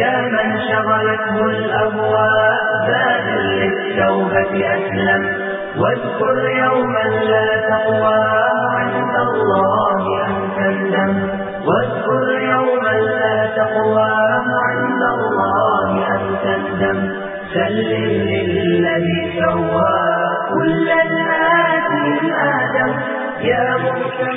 يا من شغلته الأهواء زاد للتوبة أسلم. واذكر يوما لا تقوى عند الله أن تندم واذكر يوما لا تقوى عند الله أن تندم سلم للذي سوى كل الناس من آدم. يا مهتم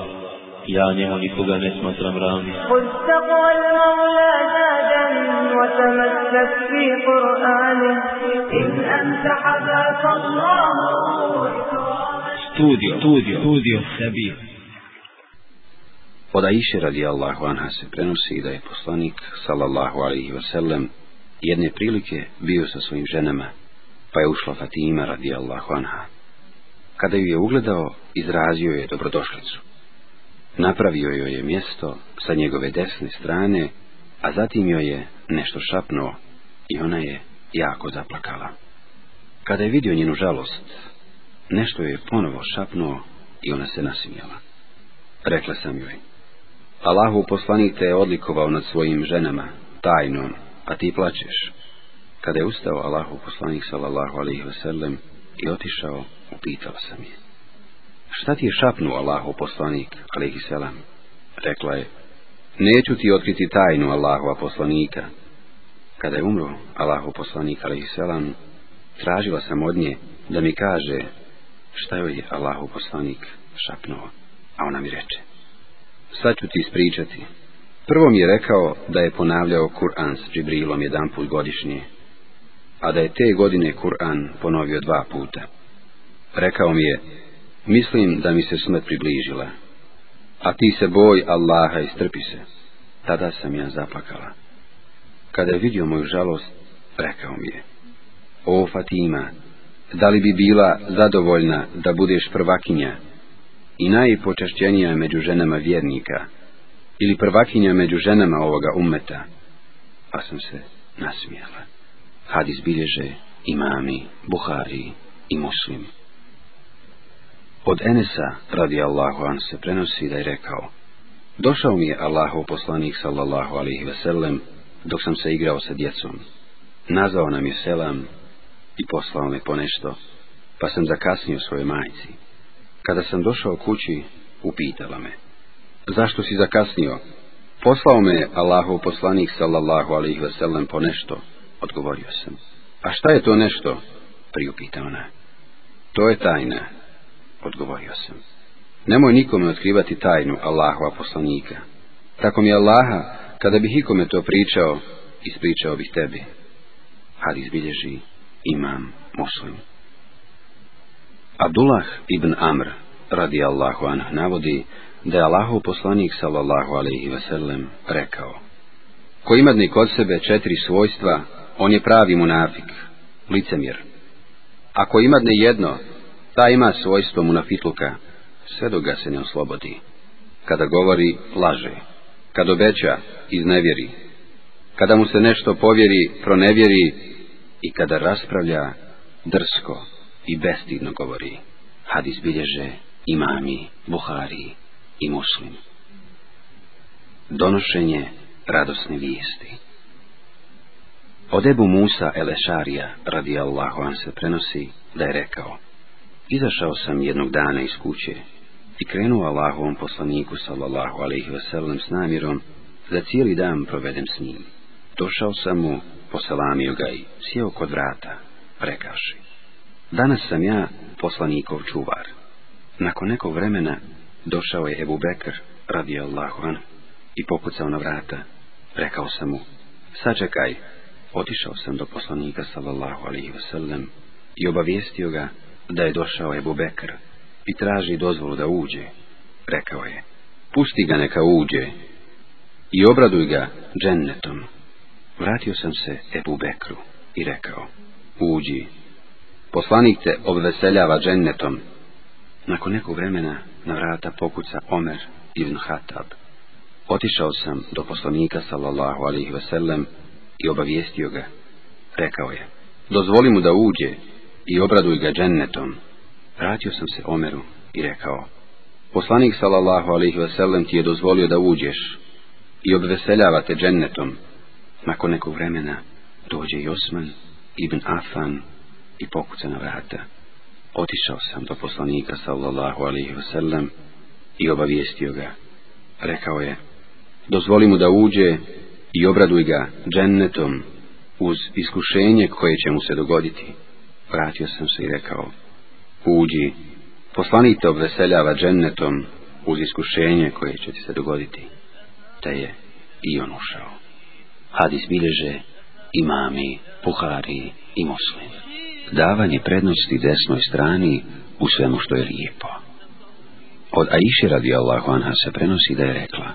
ja njemu nikoga ne smatram ravni. Studio, studio, studio, sebi. Od Aisha radijallahu anha se prenosi da je poslanik, sallallahu alaihi wasallam, jedne prilike bio sa svojim ženama, pa je ušla Fatima radijallahu anha. Kada ju je ugledao, izrazio je dobrodošlicu. Napravio joj je mjesto sa njegove desne strane, a zatim joj je nešto šapnuo i ona je jako zaplakala. Kada je vidio njenu žalost, nešto joj je ponovo šapnuo i ona se nasmijala. Rekla sam joj, Allahu poslanik te je odlikovao nad svojim ženama, tajnom, a ti plačeš. Kada je ustao Allahu poslanik sallallahu alaihi wasallam i otišao, upitao sam je. Šta ti je šapnuo Allahu poslanik, alaihi selam? Rekla je, neću ti otkriti tajnu Allahova poslanika. Kada je umro Allahu poslanik, alaihi selam, tražila sam od nje da mi kaže šta joj je Allahu poslanik šapnuo, a ona mi reče. Sad ću ti ispričati. Prvo mi je rekao da je ponavljao Kur'an s Džibrilom jedan put godišnje, a da je te godine Kur'an ponovio dva puta. Rekao mi je, mislim da mi se smrt približila, a ti se boj Allaha i strpi se. Tada sam ja zaplakala. Kada je vidio moju žalost, rekao mi je, o Fatima, da li bi bila zadovoljna da budeš prvakinja i najpočašćenija među ženama vjernika, ili prvakinja među ženama ovoga ummeta, pa sam se nasmijala. Hadis bilježe imami, Buhari i muslim. Od Enesa, radi Allahu an, se prenosi da je rekao, došao mi je Allahov poslanik sallallahu alihi sellem dok sam se igrao sa djecom. Nazvao nam je selam i poslao me po nešto, pa sam zakasnio svoje majci. Kada sam došao kući, upitala me, zašto si zakasnio? Poslao me Allahov poslanik sallallahu alihi sellem po nešto, odgovorio sam. A šta je to nešto? Priupita ona. To je tajna, odgovorio sam. Nemoj nikome otkrivati tajnu Allahova poslanika. Tako mi Allaha, kada bih ikome to pričao, ispričao bih tebi. Hadis bilježi imam muslim. Abdullah ibn Amr, radi Allahu anh, navodi da je Allahov poslanik sallallahu alaihi sellem rekao Ko ima kod sebe četiri svojstva, on je pravi munafik, licemjer. Ako ima jedno, ta ima svojstvo munafitluka, sve dok ga se ne oslobodi. Kada govori, laže. Kad obeća, iznevjeri. Kada mu se nešto povjeri, pronevjeri. I kada raspravlja, drsko i bestidno govori. Hadis bilježe imami, Buhari i muslim. Donošenje radosne vijesti. Od Ebu Musa Elešarija, radijallahu an se prenosi, da je rekao, Izašao sam jednog dana iz kuće i krenuo Allahovom poslaniku sallallahu alaihi wasallam s namjerom da cijeli dan provedem s njim. Došao sam mu, poselamio ga i sjeo kod vrata, rekaši. Danas sam ja poslanikov čuvar. Nakon nekog vremena došao je Ebu Bekr, radi Allahu an, i pokucao na vrata. Rekao sam mu, sačekaj, otišao sam do poslanika sallallahu alaihi wasallam i obavijestio ga da je došao Ebu Bekr i traži dozvolu da uđe. Rekao je, pusti ga neka uđe i obraduj ga džennetom. vratio sam se Ebu Bekru i rekao, uđi, poslanik te obveseljava džennetom. Nakon nekog vremena na vrata pokuca Omer ibn Hatab. Otišao sam do poslanika sallallahu alihi sellem i obavijestio ga. Rekao je, dozvoli mu da uđe i obraduj ga džennetom. Vratio sam se Omeru i rekao, poslanik sallallahu alaihi sellem ti je dozvolio da uđeš i obveseljavate džennetom. Nakon nekog vremena dođe i Osman ibn Afan i pokuca na vrata. Otišao sam do poslanika sallallahu alaihi sellem i obavijestio ga. Rekao je, dozvoli mu da uđe i obraduj ga džennetom uz iskušenje koje će mu se dogoditi. Vratio sam se i rekao, uđi, poslanik te obveseljava džennetom uz iskušenje koje će ti se dogoditi. Te je i on ušao. Hadis bilježe imami, puhari i muslim. Davanje prednosti desnoj strani u svemu što je lijepo. Od Aiši radi Allahu anha se prenosi da je rekla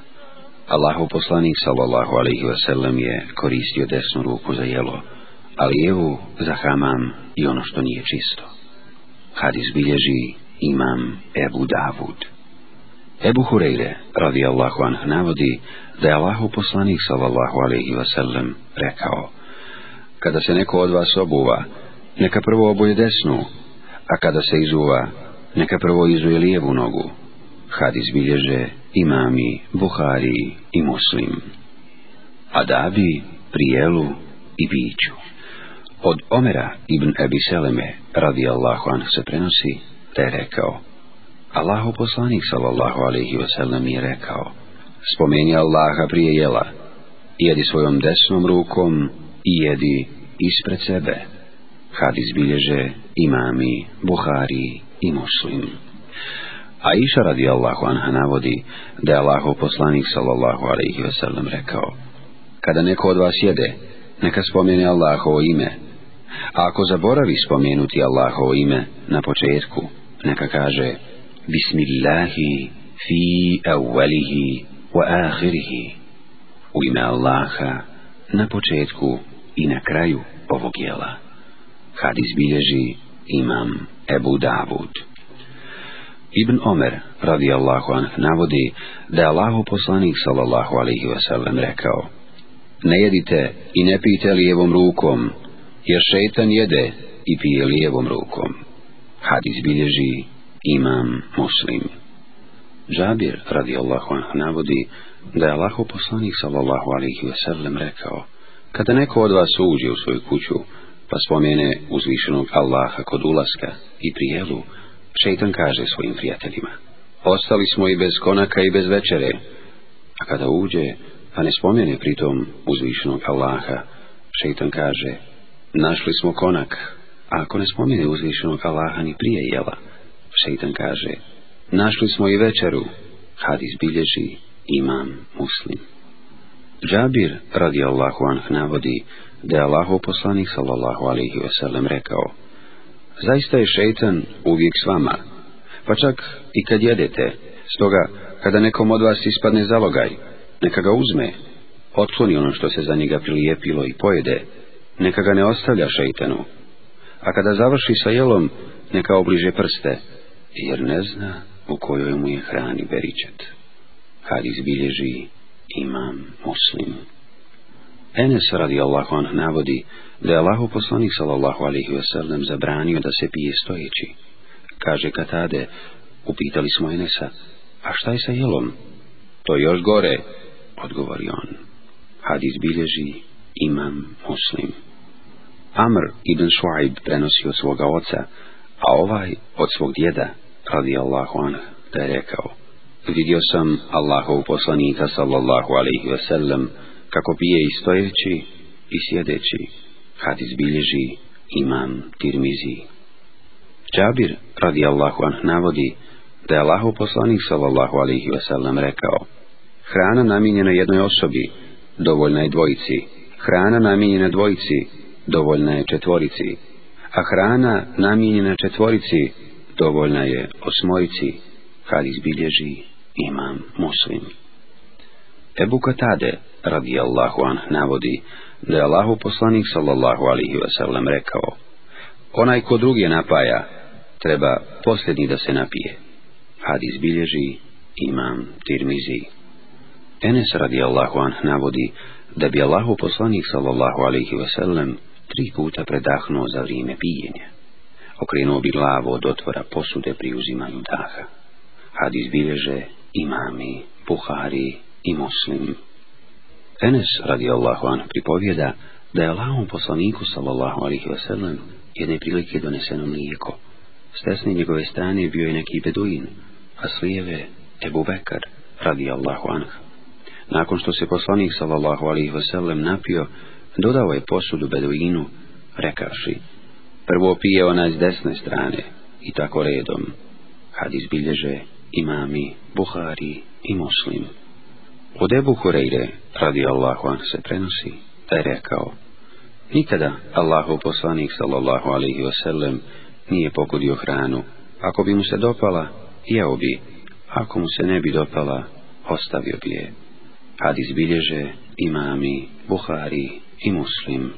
Allahu poslanik sallallahu alaihi wasallam je koristio desnu ruku za jelo, ali evo za hamam i ono što nije čisto. Hadis bilježi imam Ebu Davud. Ebu Hureyre, radi Allahu anh, navodi da je Allahu poslanik sallallahu alaihi wasallam rekao Kada se neko od vas obuva, neka prvo obuje desnu, a kada se izuva, neka prvo izuje lijevu nogu. Hadis bilježe imami, Buhari i Muslim. Adabi, prijelu i biću. Od Omera ibn Ebi Seleme, radi Allahu anhu, se prenosi, da je rekao, Allahu poslanik sallallahu alaihi wasallam je rekao, spomeni Allaha prije jela, jedi svojom desnom rukom i jedi ispred sebe. Hadis bilježe imami, Buhari i Muslim. A iša radi Allahu anha navodi da je Allahu poslanik sallallahu alaihi wasallam rekao Kada neko od vas jede, neka spomene Allahovo ime. A ako zaboravi spomenuti Allahovo ime na početku, neka kaže Bismillahi fi awalihi wa ahirihi. U ime Allaha na početku i na kraju ovog jela. Hadis bilježi imam Ebu Davud. Ibn Omer, radi Allahu anh, navodi da je Allahu poslanik sallallahu alaihi wasallam rekao Ne jedite i ne pijte lijevom rukom, jer šeitan jede i pije lijevom rukom. Hadis bilježi imam muslim. Džabir, radi Allahu anh, navodi da je Allaho poslanik sallallahu alihi wasallam rekao Kada neko od vas uđe u svoju kuću, pa spomene uzvišenog Allaha kod ulaska i prijelu, Šeitan kaže svojim prijateljima, ostali smo i bez konaka i bez večere, a kada uđe, pa ne spomene pritom uzvišenog Allaha, šeitan kaže, našli smo konak, a ako ne spomine uzvišenog Allaha ni prije jela, šeitan kaže, našli smo i večeru, hadis bilježi imam muslim. Džabir, radi Allahu anh, navodi da je Allahu poslanik sallallahu alihi wasallam rekao, Zaista je šeitan uvijek s vama, pa čak i kad jedete, stoga kada nekom od vas ispadne zalogaj, neka ga uzme, otkloni ono što se za njega prilijepilo i pojede, neka ga ne ostavlja šeitanu, a kada završi sa jelom, neka obliže prste, jer ne zna u kojoj mu je hrani beričet. Hadis bilježi imam muslim. Enes radi Allahu anh navodi da je Allahu poslanik sallallahu alaihi wasallam zabranio da se pije stojeći. Kaže Katade, upitali smo Enesa, a šta je sa jelom? To još gore, odgovori on. Hadis bilježi imam muslim. Amr ibn Shuaib prenosi od svoga oca, a ovaj od svog djeda, radi Allahu anh, da je rekao, vidio sam Allahov poslanika sallallahu alaihi wasallam, kako pije i stojeći i sjedeći, hadis bilježi imam tirmizi. Džabir, radi Allahu anh, navodi da je Allahov poslanik sallallahu alaihi wasallam rekao Hrana namijenjena jednoj osobi, dovoljna je dvojici. Hrana namijenjena dvojici, dovoljna je četvorici. A hrana namijenjena četvorici, dovoljna je osmojici, Hadis bilježi imam muslim. Ebu Katade, radijallahu anh, navodi da je Allahu poslanik sallallahu alihi wasallam rekao Onaj ko drugi napaja, treba posljednji da se napije. Hadis bilježi imam Tirmizi. Enes radijallahu an anh navodi da bi Allahu poslanik sallallahu alaihi wasallam tri puta predahnuo za vrijeme pijenja. Okrenuo bi glavu od otvora posude pri uzimanju daha. Hadis bilježe imami, Buhari i Muslim. Enes radi Allahu anh pripovjeda da je Allahom poslaniku sallallahu alaihi wasallam jedne prilike doneseno mlijeko. S tesne njegove strane bio je neki beduin, a s lijeve Ebu Bekar radi Allahu. Nakon što se poslanik sallallahu alaihi wasallam napio, dodao je posudu beduinu, rekavši, prvo pije ona s desne strane i tako redom. Hadis bilježe imami, Buhari i Muslim. Od Ebu Hureyre, radi Allahu an se prenosi, da je rekao, nikada Allahu poslanik sallallahu alaihi wasallam nije pokudio hranu. Ako bi mu se dopala, jeo bi. Ako mu se ne bi dopala, ostavio bi je. Hadis bilježe imami, Buhari i Muslim.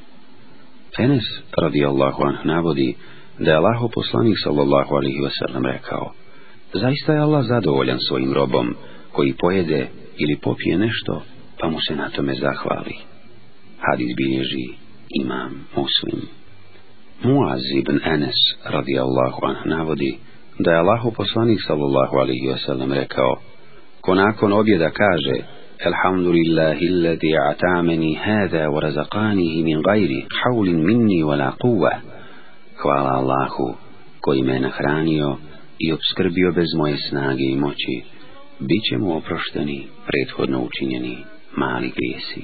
Enes, radijallahu anh navodi da je Allahu poslanik sallallahu alihi wasallam rekao, zaista je Allah zadovoljan svojim robom koji pojede ili popije nešto, pa mu se na tome zahvali. Hadis bilježi imam muslim. Muaz ibn Enes radijallahu anh navodi da je Allahu poslanik sallallahu alihi wasallam rekao ko nakon objeda kaže الحمد لله الذي hada wa razaqanihi min غير حول minni wala قوة Hvala Allahu koji me nahranio i obskrbio bez moje snage i moći bit će mu oprošteni prethodno učinjeni mali grijesi.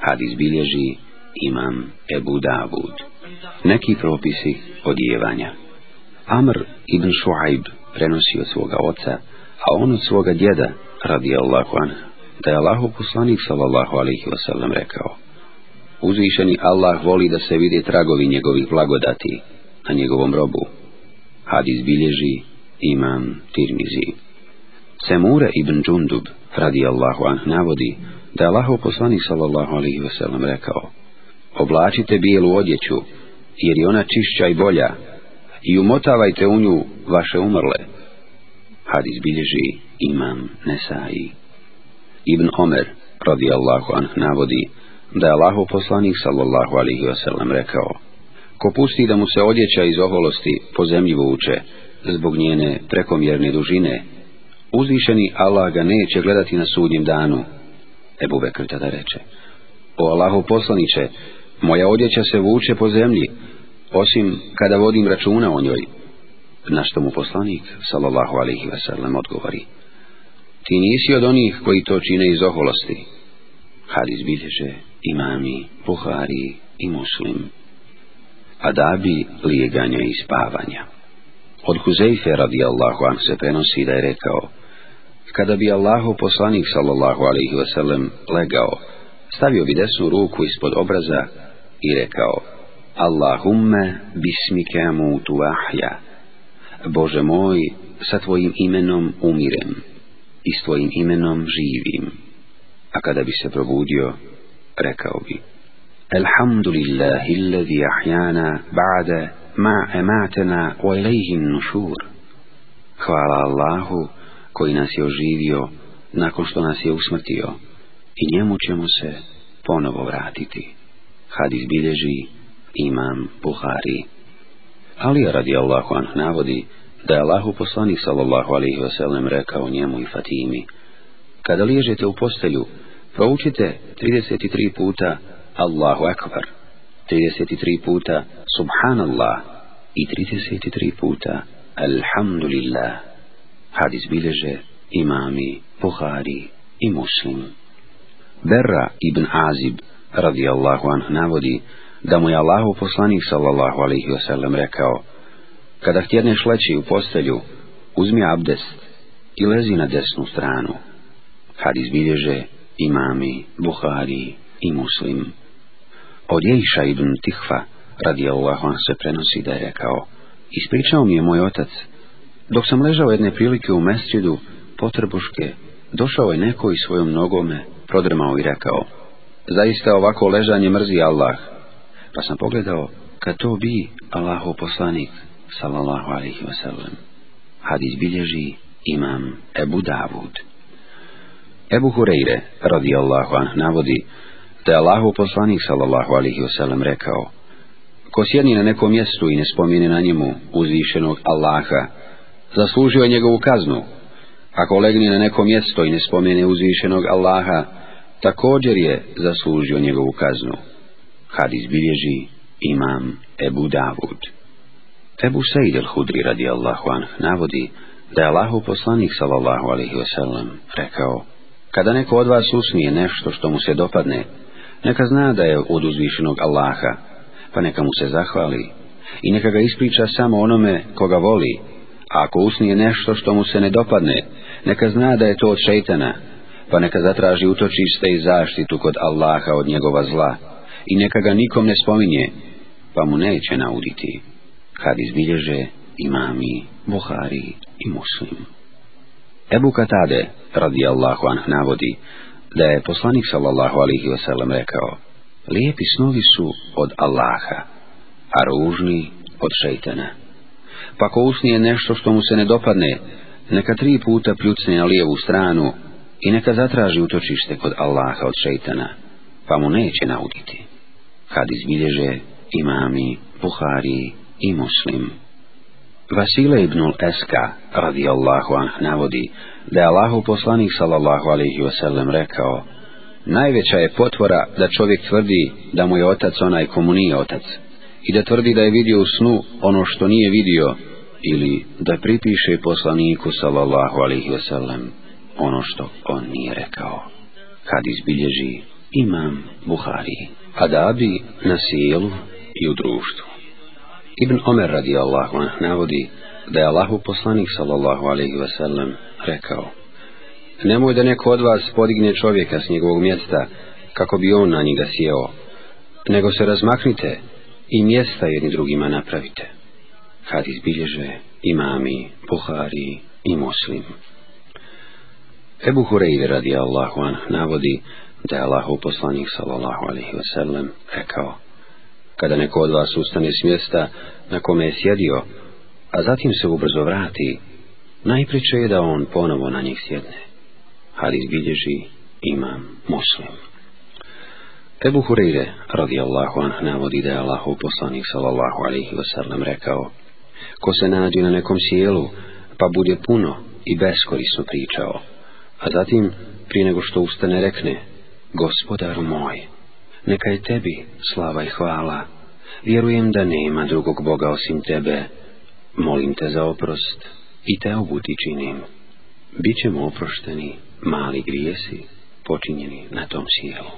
Hadis bilježi imam Ebu Davud. Neki propisi odjevanja. Amr ibn Shuaib prenosi od svoga oca, a on od svoga djeda, radi Allahu anha, da je Allahov poslanik sallallahu alaihi wasallam rekao, uzvišeni Allah voli da se vide tragovi njegovih blagodati na njegovom robu. Hadis bilježi imam Tirmizi. Semure ibn Džundub, radi Allahu anh, navodi da je Allahov poslanik sallallahu alaihi wasallam rekao Oblačite bijelu odjeću, jer je ona čišća i bolja, i umotavajte u nju vaše umrle. Hadis bilježi imam Nesai. Ibn Omer, radijallahu anh, navodi da je Allahov poslanik sallallahu alihi wasallam rekao Ko pusti da mu se odjeća iz oholosti po zemlji vuče, zbog njene prekomjerne dužine, Uzvišeni Allah ga neće gledati na sudnjem danu. Ebu Bekr tada reče, o Allahu poslaniće, moja odjeća se vuče po zemlji, osim kada vodim računa o njoj. Na što mu poslanik, sallallahu alaihi wasallam, odgovori, ti nisi od onih koji to čine iz oholosti. Hadis bilježe imami, Buhari i muslim. Adabi lijeganja i spavanja. Od Huzeyfe radijallahu an se prenosi da je rekao, kada bi Allahu poslanik sallallahu alaihi wasallam legao, stavio bi desnu ruku ispod obraza i rekao, Allahumme bismike mutu ahja, Bože moj, sa tvojim imenom umirem i s tvojim imenom živim. A kada bi se probudio, rekao bi, Alhamdulillahi allazi ahjana ba'da ma ematena wa ilaihin nušur. Hvala Allahu koji nas je oživio nakon što nas je usmrtio i njemu ćemo se ponovo vratiti. Hadis bilježi imam Buhari. Ali radi Allahu anh navodi da je Allahu poslanik sallallahu alaihi wasallam rekao njemu i Fatimi kada liježete u postelju proučite 33 puta Allahu akbar 33 puta Subhanallah i 33 puta Alhamdulillah. Hadis bileže imami Buhari i Muslim. Berra ibn Azib radijallahu anh navodi da mu je Allahu poslanik sallallahu alaihi wasallam rekao kada htjedneš leći u postelju uzmi abdest i lezi na desnu stranu. Hadis bilježe imami Buhari i Muslim. Od Jejša ibn Tihva, radi Allah, on se prenosi da je rekao, ispričao mi je moj otac, dok sam ležao jedne prilike u mesčidu, potrebuške, došao je neko i svojom nogome prodrmao i rekao, zaista ovako ležanje mrzi Allah. Pa sam pogledao, kad to bi Allahov poslanik, sallallahu alaihi wasallam. Hadis bilježi imam Ebu Davud. Ebu Hureyre, radijallahu anh, navodi da je Allahu poslanik, sallallahu alaihi wasallam, rekao Ko sjedni na nekom mjestu i ne spomine na njemu uzvišenog Allaha, zaslužio je njegovu kaznu. Ako legni na neko mjesto i ne spomene uzvišenog Allaha, također je zaslužio njegovu kaznu. Hadis bilježi imam Ebu Davud. Ebu Sejid al-Hudri radi Allahu anh navodi da je Allahu poslanik sallallahu alaihi wasallam rekao Kada neko od vas usnije nešto što mu se dopadne, neka zna da je od uzvišenog Allaha, pa neka mu se zahvali i neka ga ispriča samo onome koga voli, a ako usnije nešto što mu se ne dopadne, neka zna da je to od šeitana, pa neka zatraži utočište i zaštitu kod Allaha od njegova zla i neka ga nikom ne spominje, pa mu neće nauditi. Kad izbilježe imami, Buhari i Muslim. Ebu Katade, radijallahu anh, navodi da je poslanik sallallahu alihi wasallam rekao Lijepi snovi su od Allaha, a ružni od šeitana. Pa ko usnije nešto što mu se ne dopadne, neka tri puta pljucne na lijevu stranu i neka zatraži utočište kod Allaha od šeitana, pa mu neće nauditi. Kad izbilježe imami, Buhari i Muslim. Vasile ibnul Eska, radijallahu anh, navodi da je Allahu poslanik sallallahu alaihi wasallam rekao Najveća je potvora da čovjek tvrdi da mu je otac onaj komu nije otac i da tvrdi da je vidio u snu ono što nije vidio ili da pripiše poslaniku sallallahu alaihi wasallam ono što on nije rekao. Kad izbilježi imam Buhari, a da bi na sjelu i u društvu. Ibn Omer radijallahu anh navodi da je Allahu poslanik sallallahu alaihi wasallam rekao Nemoj da neko od vas podigne čovjeka s njegovog mjesta kako bi on na njega sjeo, nego se razmaknite i mjesta jedni drugima napravite. Kad izbilježe imami, Buhari i Muslim. Ebu Hureyre radi Allahu an navodi da je Allahu poslanik sallallahu alaihi wasallam rekao Kada neko od vas ustane s mjesta na kome je sjedio, a zatim se ubrzo vrati, najpriče je da on ponovo na njih sjedne. Hadis bilježi imam muslim. Ebu Hureyre, radijallahu anh, navodi da je Allahov poslanik sallallahu alaihi wasallam rekao Ko se nađe na nekom sjelu, pa bude puno i beskorisno pričao, a zatim, prije nego što ustane rekne, gospodaru moj, neka je tebi slava i hvala, vjerujem da nema drugog Boga osim tebe, molim te za oprost i te obuti činim. Bićemo oprošteni mali grijesi počinjeni na tom sjelu.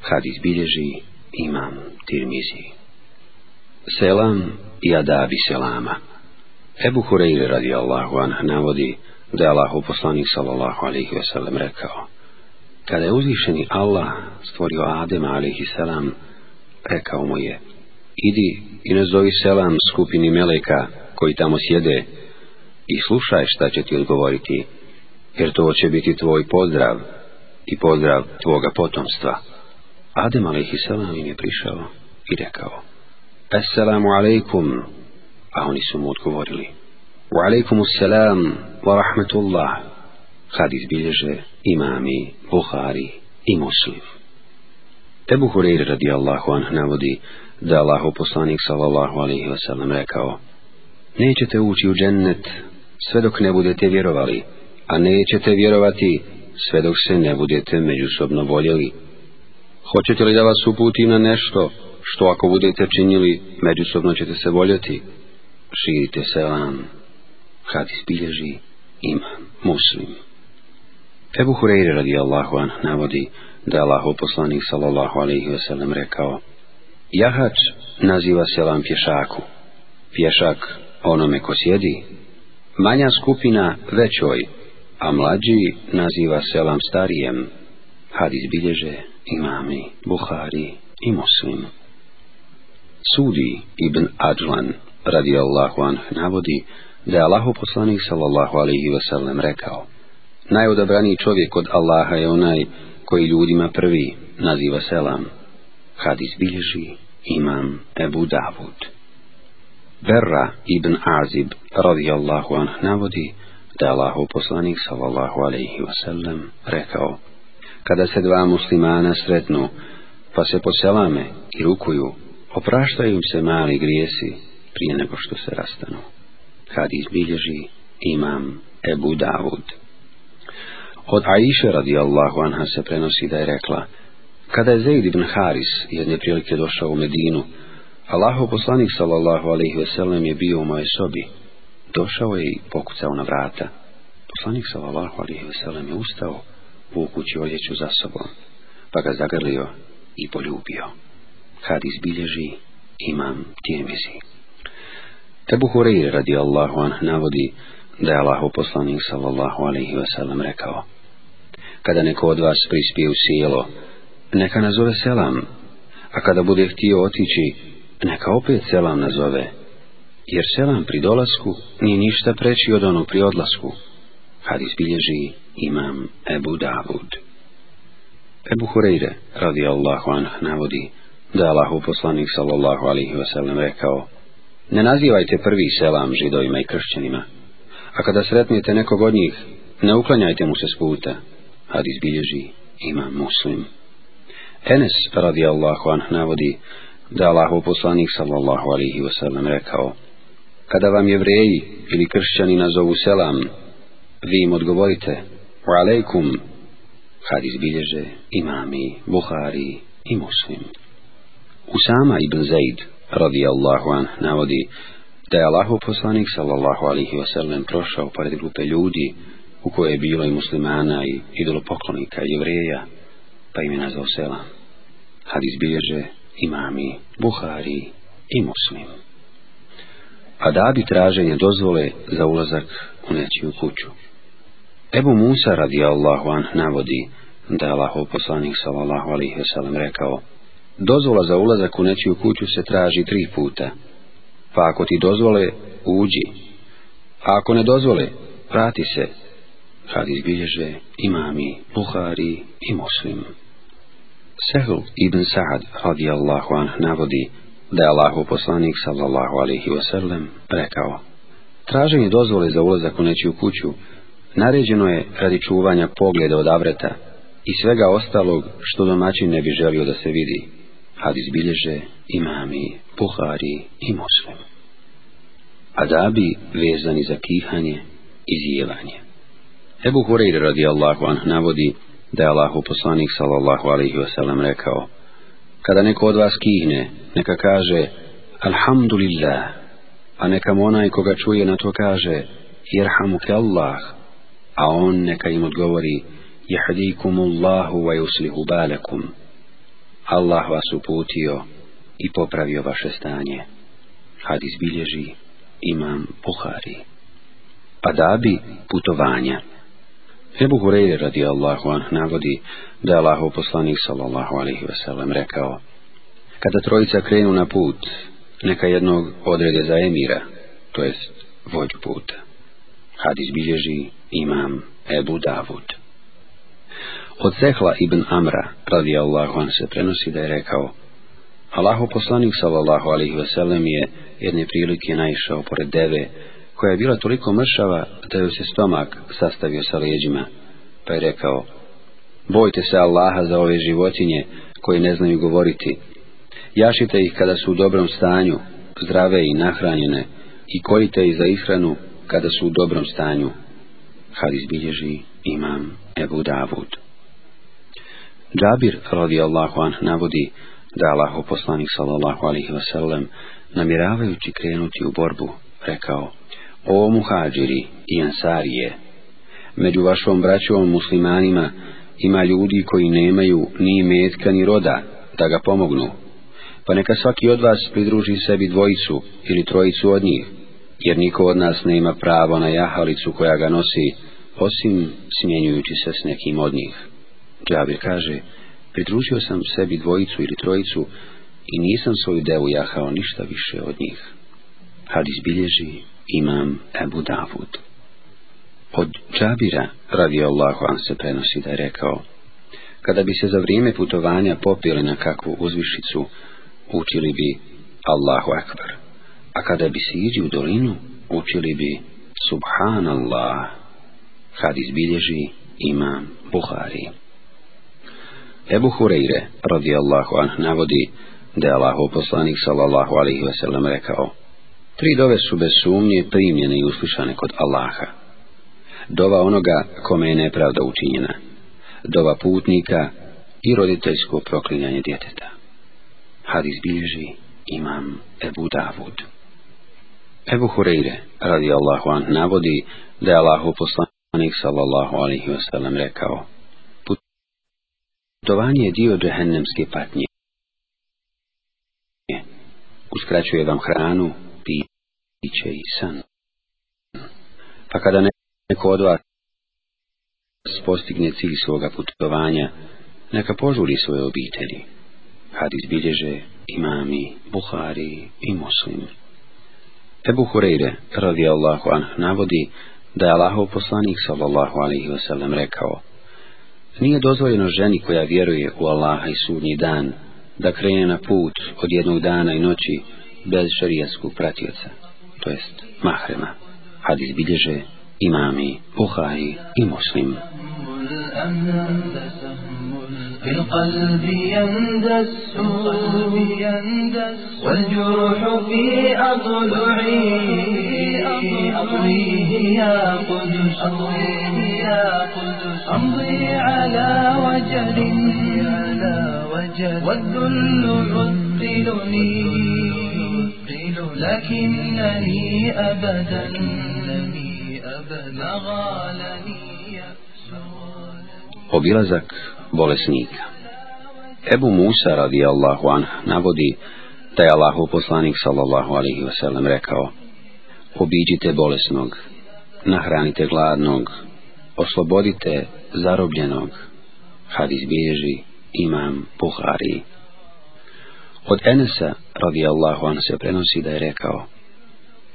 Hadis bilježi imam tirmizi. Selam i adabi selama. Ebu Hureyre radi Allahu anh navodi da je Allahu poslanik sallallahu alaihi wasallam rekao Kada je uzvišeni Allah stvorio Adema a.s. rekao mu je Idi i nazovi selam skupini meleka koji tamo sjede i slušaj šta će ti odgovoriti jer to će biti tvoj pozdrav i pozdrav tvoga potomstva. Adem a.s. im je prišao i rekao, Assalamu alaikum, a oni su mu odgovorili, Wa alaikumussalam wa rahmatullah, kad izbilježe imami, Buhari i Muslim. Ebu Hureyre radijallahu anh navodi da Allahu poslanik sallallahu alaihi wasallam rekao, Nećete ući u džennet sve dok ne budete vjerovali, a nećete vjerovati sve dok se ne budete međusobno voljeli. Hoćete li da vas uputim na nešto, što ako budete činili, međusobno ćete se voljeti? Širite selam, kad izbilježi ima muslim. Ebu Hureyre radijallahu an navodi da je Allahu poslanik sallallahu alaihi wasallam rekao Jahač naziva selam pješaku, pješak onome ko sjedi, manja skupina većoj, a mlađi naziva selam starijem, hadis bilježe imami, Buhari i Muslim. Sudi ibn Adlan, radijallahu an navodi da je Allahu poslanik sallallahu alaihi wasallam rekao Najodabraniji čovjek od Allaha je onaj koji ljudima prvi naziva selam. Hadis bilježi imam Ebu Davud. Berra ibn Azib radijallahu anh navodi da je Allahu poslanik sallallahu alaihi wasallam rekao Kada se dva muslimana sretnu, pa se poselame i rukuju, opraštaju im se mali grijesi prije nego što se rastanu. Hadis bilježi imam Ebu Davud. Od Aisha radijallahu anha se prenosi da je rekla, kada je Zaid ibn Haris jedne prilike došao u Medinu, Allahov poslanik sallallahu alaihi veselem je bio u moje sobi. Došao je i pokucao na vrata. Poslanik sallallahu alaihi veselem je ustao, vukući odjeću za sobom, pa ga zagrlio i poljubio. Hadis bilježi imam tijemizi. Tebu Hureyre radijallahu Allahu navodi da je Allahu poslanik sallallahu alaihi veselem rekao Kada neko od vas prispije u sjelo, neka nazove selam, a kada bude htio otići, neka opet selam nazove, jer selam pri dolasku nije ništa preći od onog pri odlasku. Hadis bilježi imam Ebu Davud. Ebu Hureyre, radi Allahu anh, navodi da je Allahu poslanik sallallahu alihi wasallam rekao Ne nazivajte prvi selam židovima i kršćanima, a kada sretnete nekog od njih, ne uklanjajte mu se s puta. Hadis bilježi ima muslim. Enes, radi Allahu anh, navodi da Allahu poslanik sallallahu alihi wasallam rekao Kada vam jevreji ili kršćani nazovu selam, vi im odgovorite Wa alaikum, hadis bilježe imami, Buhari i muslim. Usama ibn Zaid, radi Allahu an, navodi da je Allahu poslanik sallallahu alihi wasallam prošao pored grupe ljudi u kojoj je bilo i muslimana i idolopoklonika i jevreja, pa im je nazvao sela. Hadis bilježe imami, Buhari i muslim. A da bi traženje dozvole za ulazak u nečiju kuću. Ebu Musa radi Allahu an navodi da je Allahov poslanik sallallahu alaihi wasallam rekao Dozvola za ulazak u nečiju kuću se traži tri puta, pa ako ti dozvole, uđi, a ako ne dozvole, vrati se. Hadis bilježe imami, Buhari i muslim. Sehl ibn Sa'ad radijallahu anh navodi da je Allahu poslanik sallallahu alaihi wasallam rekao Traženje dozvole za ulazak u nečiju kuću naređeno je radi čuvanja pogleda od avreta i svega ostalog što domaćin ne bi želio da se vidi. Hadis bilježe imami, Buhari i muslim. Adabi vezani za kihanje i zijevanje. Ebu Hureyre radijallahu anh navodi da je Allahu poslanik sallallahu alaihi wasallam rekao kada neko od vas kihne neka kaže alhamdulillah a neka mu onaj koga čuje na to kaže jerhamuke Allah a on neka im odgovori jahdikumullahu wa yuslihu balakum Allah vas uputio i popravio vaše stanje. Hadis bilježi imam Buhari adabi pa putovanja Ebu Hureyre radi Allahu an navodi da je Allahu poslanik sallallahu alaihi veselem rekao Kada trojica krenu na put, neka jednog odrede za emira, to jest vođu puta. Hadis bilježi imam Ebu Davud. Od Sehla ibn Amra radi Allahu an se prenosi da je rekao Allahu poslanik sallallahu alaihi veselem je jedne prilike naišao pored deve koja je bila toliko mršava da joj se stomak sastavio sa leđima, pa je rekao, bojte se Allaha za ove životinje koji ne znaju govoriti, jašite ih kada su u dobrom stanju, zdrave i nahranjene, i kojite ih za ishranu kada su u dobrom stanju. Hadis bilježi imam Ebu Davud. Džabir radijallahu anh navodi da Allahu poslanik sallallahu alihi wasallam namiravajući krenuti u borbu, rekao, o muhađiri i ansarije, među vašom braćom muslimanima ima ljudi koji nemaju ni metka ni roda da ga pomognu, pa neka svaki od vas pridruži sebi dvojicu ili trojicu od njih, jer niko od nas nema pravo na jahalicu koja ga nosi, osim smjenjujući se s nekim od njih. Džabir kaže, pridružio sam sebi dvojicu ili trojicu i nisam svoju devu jahao ništa više od njih. Hadis bilježi imam Ebu Davud. Od Džabira, radi Allahu an se prenosi da je rekao, Kada bi se za vrijeme putovanja popili na kakvu uzvišicu, učili bi Allahu Akbar. A kada bi se iđi u dolinu, učili bi Subhanallah. Hadis bilježi imam Buhari. Ebu Hureyre, radijallahu anh, navodi da je Allahu poslanik sallallahu alaihi wasallam rekao Tri dove su bez sumnje primljene i uslišane kod Allaha. Dova onoga kome je nepravda učinjena. Dova putnika i roditeljsko proklinjanje djeteta. Hadis bilježi imam Ebu Davud. Ebu Hureyre, radi Allahu an, navodi da je Allahu poslanik sallallahu alaihi wasallam rekao Putovanje je dio džehennemske patnje. Uskraćuje vam hranu, piće i san. Pa kada neko od vas postigne cilj svoga putovanja, neka požuri svoje obitelji. Hadis bilježe imami, Buhari i Muslim. Ebu Hureyre, radijallahu anh, navodi da je Allahov poslanik, sallallahu alaihi wasallam, rekao Nije dozvoljeno ženi koja vjeruje u Allaha i sudnji dan, da krene na put od jednog dana i noći bez šarijaskog pratioca, to jest mahrema. Hadis bilježe imami, Buhari i Muslim. في القلب يندس والجروح في أضلعي أضريه يا قدس أمضي على وجل والذل يثقلني لكنني أبدا ما غالني Obilazak bolesnika. Ebu Musa radijallahu anh navodi da je Allahu poslanik sallallahu alaihi wasallam rekao Obiđite bolesnog, nahranite gladnog, oslobodite zarobljenog. Hadis bježi imam Buhari. Od Enesa radijallahu an, se prenosi da je rekao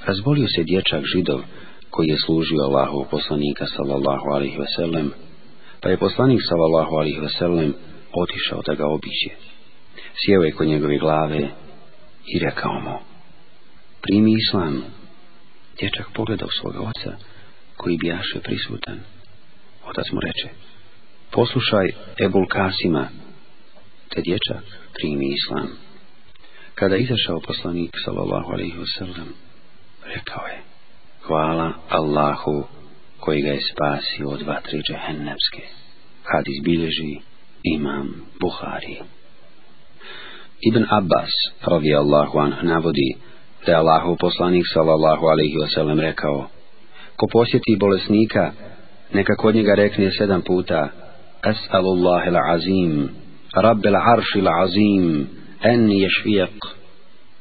Razbolio se dječak židov koji je služio Allahu poslanika sallallahu alaihi veselem, pa je poslanik sallallahu alaihi veselem, otišao da ga obiđe. Sjeo je kod njegove glave i rekao mu, primi islam. Dječak pogledao svoga oca, koji bijaše prisutan. Otac mu reče, poslušaj Ebul Kasima, te dječak primi islam. Kada izašao poslanik sallallahu alaihi wasallam, rekao je, hvala Allahu koji ga je spasio od vatre džehennemske. Hadis bilježi imam Buhari. Ibn Abbas, radijallahu anh, navodi da je Allahu poslanik sallallahu alaihi wasallam rekao Ko posjeti bolesnika, neka kod njega rekne sedam puta As'alullahi l'azim, Rabbil arši azim en ješvijak,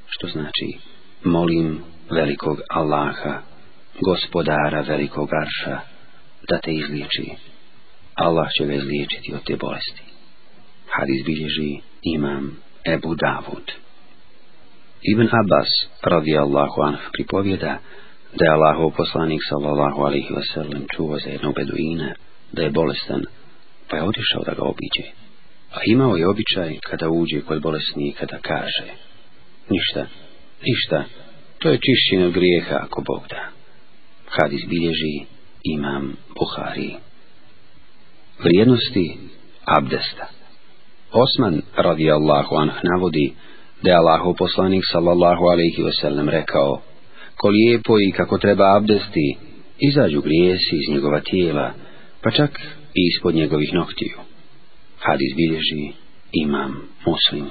što znači molim velikog Allaha, gospodara velikog arša, da te izliječi. Allah će ga izliječiti od te bolesti. Hadis bilježi imam Ebu Davud. Ibn Abbas, radijallahu anhu pripovjeda da je Allahov poslanik sallallahu alaihi wasallam čuo za jednog beduina da je bolestan, pa je otišao da ga obiđe. A imao je običaj kada uđe kod bolesnika da kaže Ništa, ništa, to je čišćenje grijeha ako Bog da hadis bilježi imam Buhari. Vrijednosti abdesta Osman radijallahu anh navodi da je Allahov poslanik sallallahu alaihi wasallam rekao ko lijepo i kako treba abdesti izađu grijesi iz njegova tijela pa čak i ispod njegovih noktiju. Hadis bilježi imam muslim.